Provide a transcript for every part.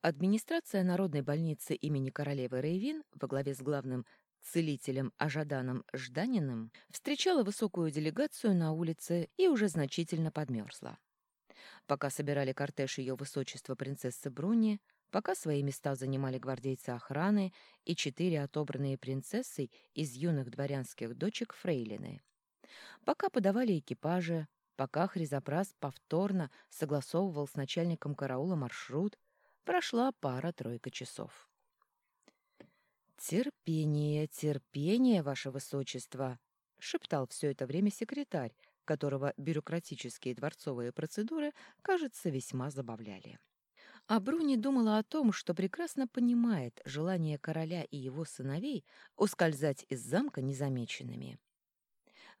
Администрация Народной больницы имени королевы Рейвин во главе с главным целителем Ажаданом Жданиным встречала высокую делегацию на улице и уже значительно подмерзла. Пока собирали кортеж ее высочества принцессы Бруни, пока свои места занимали гвардейцы охраны и четыре отобранные принцессой из юных дворянских дочек фрейлины, пока подавали экипажи, пока Хризопрас повторно согласовывал с начальником караула маршрут, прошла пара-тройка часов. «Терпение, терпение, ваше высочество!» — шептал все это время секретарь, которого бюрократические дворцовые процедуры, кажется, весьма забавляли. А Бруни думала о том, что прекрасно понимает желание короля и его сыновей ускользать из замка незамеченными.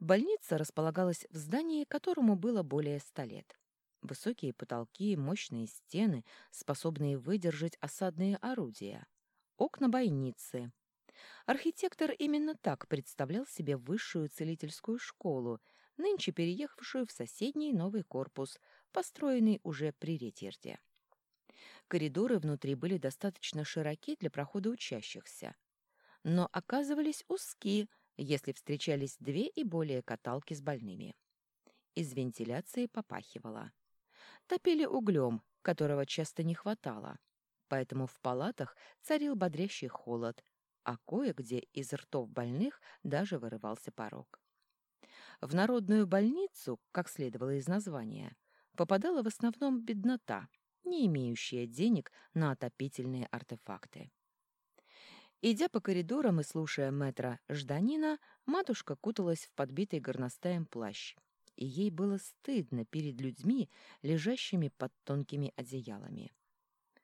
Больница располагалась в здании, которому было более ста лет. Высокие потолки, мощные стены, способные выдержать осадные орудия — окна бойницы. Архитектор именно так представлял себе высшую целительскую школу, нынче переехавшую в соседний новый корпус, построенный уже при Ретирде. Коридоры внутри были достаточно широки для прохода учащихся, но оказывались узки, если встречались две и более каталки с больными. Из вентиляции попахивало. Топили углем, которого часто не хватало поэтому в палатах царил бодрящий холод, а кое-где из ртов больных даже вырывался порог. В народную больницу, как следовало из названия, попадала в основном беднота, не имеющая денег на отопительные артефакты. Идя по коридорам и слушая метра Жданина, матушка куталась в подбитый горностаем плащ, и ей было стыдно перед людьми, лежащими под тонкими одеялами.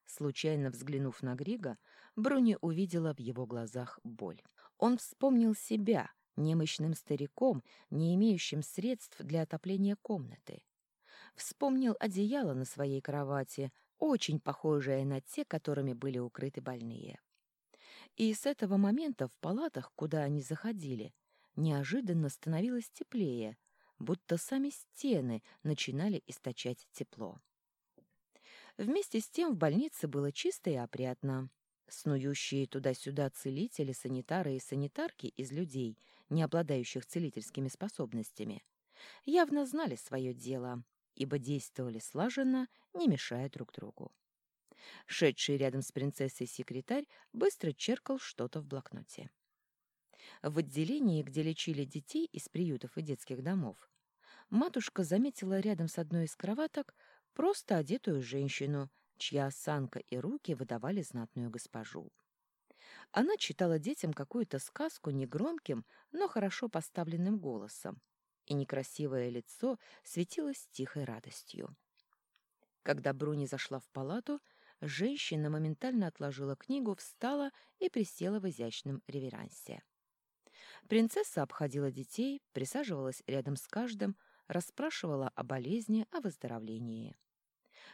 Случайно взглянув на Грига, Бруни увидела в его глазах боль. Он вспомнил себя, немощным стариком, не имеющим средств для отопления комнаты. Вспомнил одеяло на своей кровати, очень похожее на те, которыми были укрыты больные. И с этого момента в палатах, куда они заходили, неожиданно становилось теплее, будто сами стены начинали источать тепло. Вместе с тем в больнице было чисто и опрятно. Снующие туда-сюда целители, санитары и санитарки из людей, не обладающих целительскими способностями, явно знали свое дело, ибо действовали слаженно, не мешая друг другу. Шедший рядом с принцессой секретарь быстро черкал что-то в блокноте. В отделении, где лечили детей из приютов и детских домов, матушка заметила рядом с одной из кроваток просто одетую женщину, чья осанка и руки выдавали знатную госпожу. Она читала детям какую-то сказку негромким, но хорошо поставленным голосом, и некрасивое лицо светилось тихой радостью. Когда Бруни зашла в палату, женщина моментально отложила книгу, встала и присела в изящном реверансе. Принцесса обходила детей, присаживалась рядом с каждым, расспрашивала о болезни, о выздоровлении.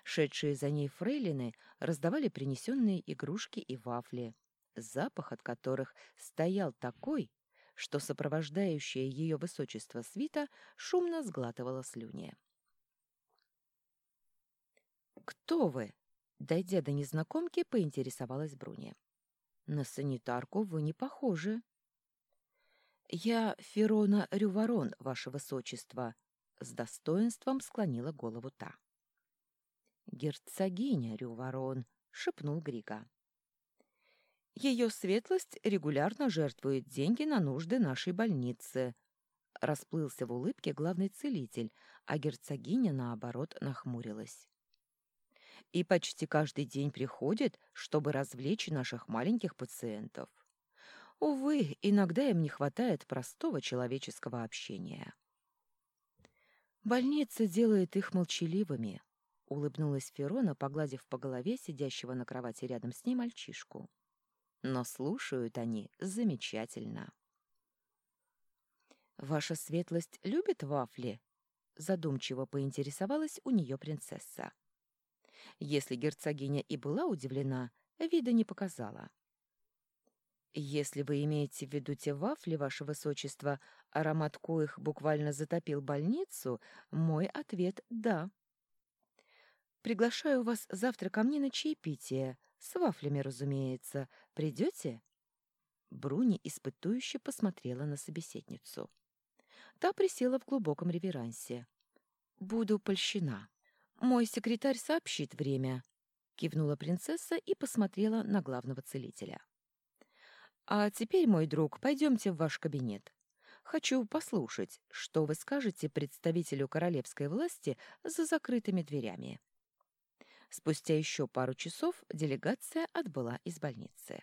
Шедшие за ней фрейлины раздавали принесенные игрушки и вафли, запах от которых стоял такой, что сопровождающее ее высочество свита шумно сглатывала слюни. «Кто вы?» — дойдя до незнакомки, поинтересовалась Бруни. «На санитарку вы не похожи». «Я Ферона Рюворон, ваше высочество», — с достоинством склонила голову та. «Герцогиня Рюворон», — шепнул Грига. «Ее светлость регулярно жертвует деньги на нужды нашей больницы», — расплылся в улыбке главный целитель, а герцогиня, наоборот, нахмурилась. «И почти каждый день приходит, чтобы развлечь наших маленьких пациентов. Увы, иногда им не хватает простого человеческого общения». Больница делает их молчаливыми, улыбнулась Ферона, погладив по голове сидящего на кровати рядом с ней мальчишку. Но слушают они замечательно. Ваша светлость любит вафли? задумчиво поинтересовалась у нее принцесса. Если герцогиня и была удивлена, вида не показала. «Если вы имеете в виду те вафли, ваше высочество, аромат коих буквально затопил больницу, мой ответ — да». Приглашаю вас завтра ко мне на чаепитие. С вафлями, разумеется. Придете? Бруни испытующе посмотрела на собеседницу. Та присела в глубоком реверансе. «Буду польщена. Мой секретарь сообщит время», — кивнула принцесса и посмотрела на главного целителя. «А теперь, мой друг, пойдемте в ваш кабинет. Хочу послушать, что вы скажете представителю королевской власти за закрытыми дверями». Спустя еще пару часов делегация отбыла из больницы.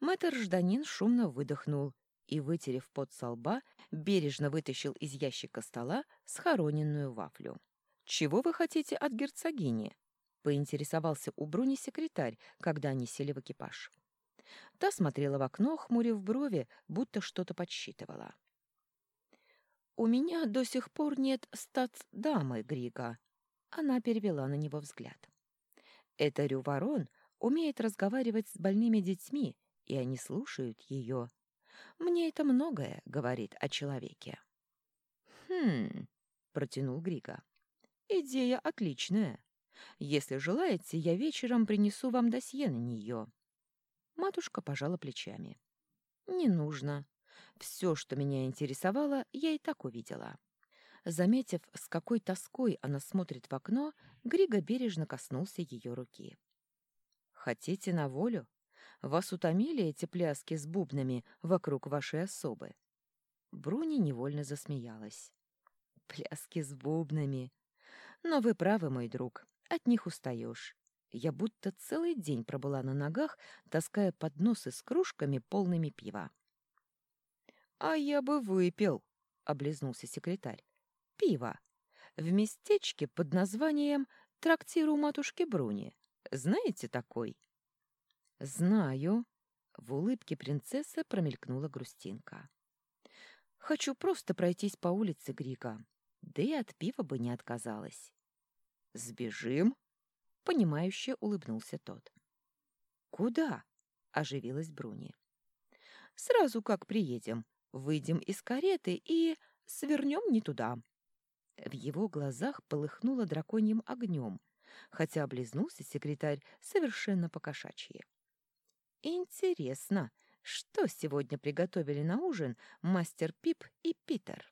Мэтр Жданин шумно выдохнул и, вытерев пот со лба, бережно вытащил из ящика стола схороненную вафлю. «Чего вы хотите от герцогини?» — поинтересовался у Бруни секретарь, когда они сели в экипаж. Та смотрела в окно, хмурив брови, будто что-то подсчитывала. «У меня до сих пор нет статс-дамы, Грига», — она перевела на него взгляд. «Это Рюворон умеет разговаривать с больными детьми, и они слушают ее. Мне это многое говорит о человеке». «Хм...» — протянул Грига. «Идея отличная. Если желаете, я вечером принесу вам досье на нее». Матушка пожала плечами. «Не нужно. Все, что меня интересовало, я и так увидела». Заметив, с какой тоской она смотрит в окно, Григо бережно коснулся ее руки. «Хотите на волю? Вас утомили эти пляски с бубнами вокруг вашей особы?» Бруни невольно засмеялась. «Пляски с бубнами! Но вы правы, мой друг, от них устаешь. Я будто целый день пробыла на ногах, таская подносы с кружками, полными пива. «А я бы выпил», — облизнулся секретарь. «Пиво. В местечке под названием «Трактир у матушки Бруни». Знаете такой?» «Знаю». В улыбке принцессы промелькнула грустинка. «Хочу просто пройтись по улице Грика. Да и от пива бы не отказалась». «Сбежим?» Понимающе улыбнулся тот. «Куда?» — оживилась Бруни. «Сразу как приедем, выйдем из кареты и свернем не туда». В его глазах полыхнуло драконьим огнем, хотя облизнулся секретарь совершенно покошачьи. «Интересно, что сегодня приготовили на ужин мастер Пип и Питер?»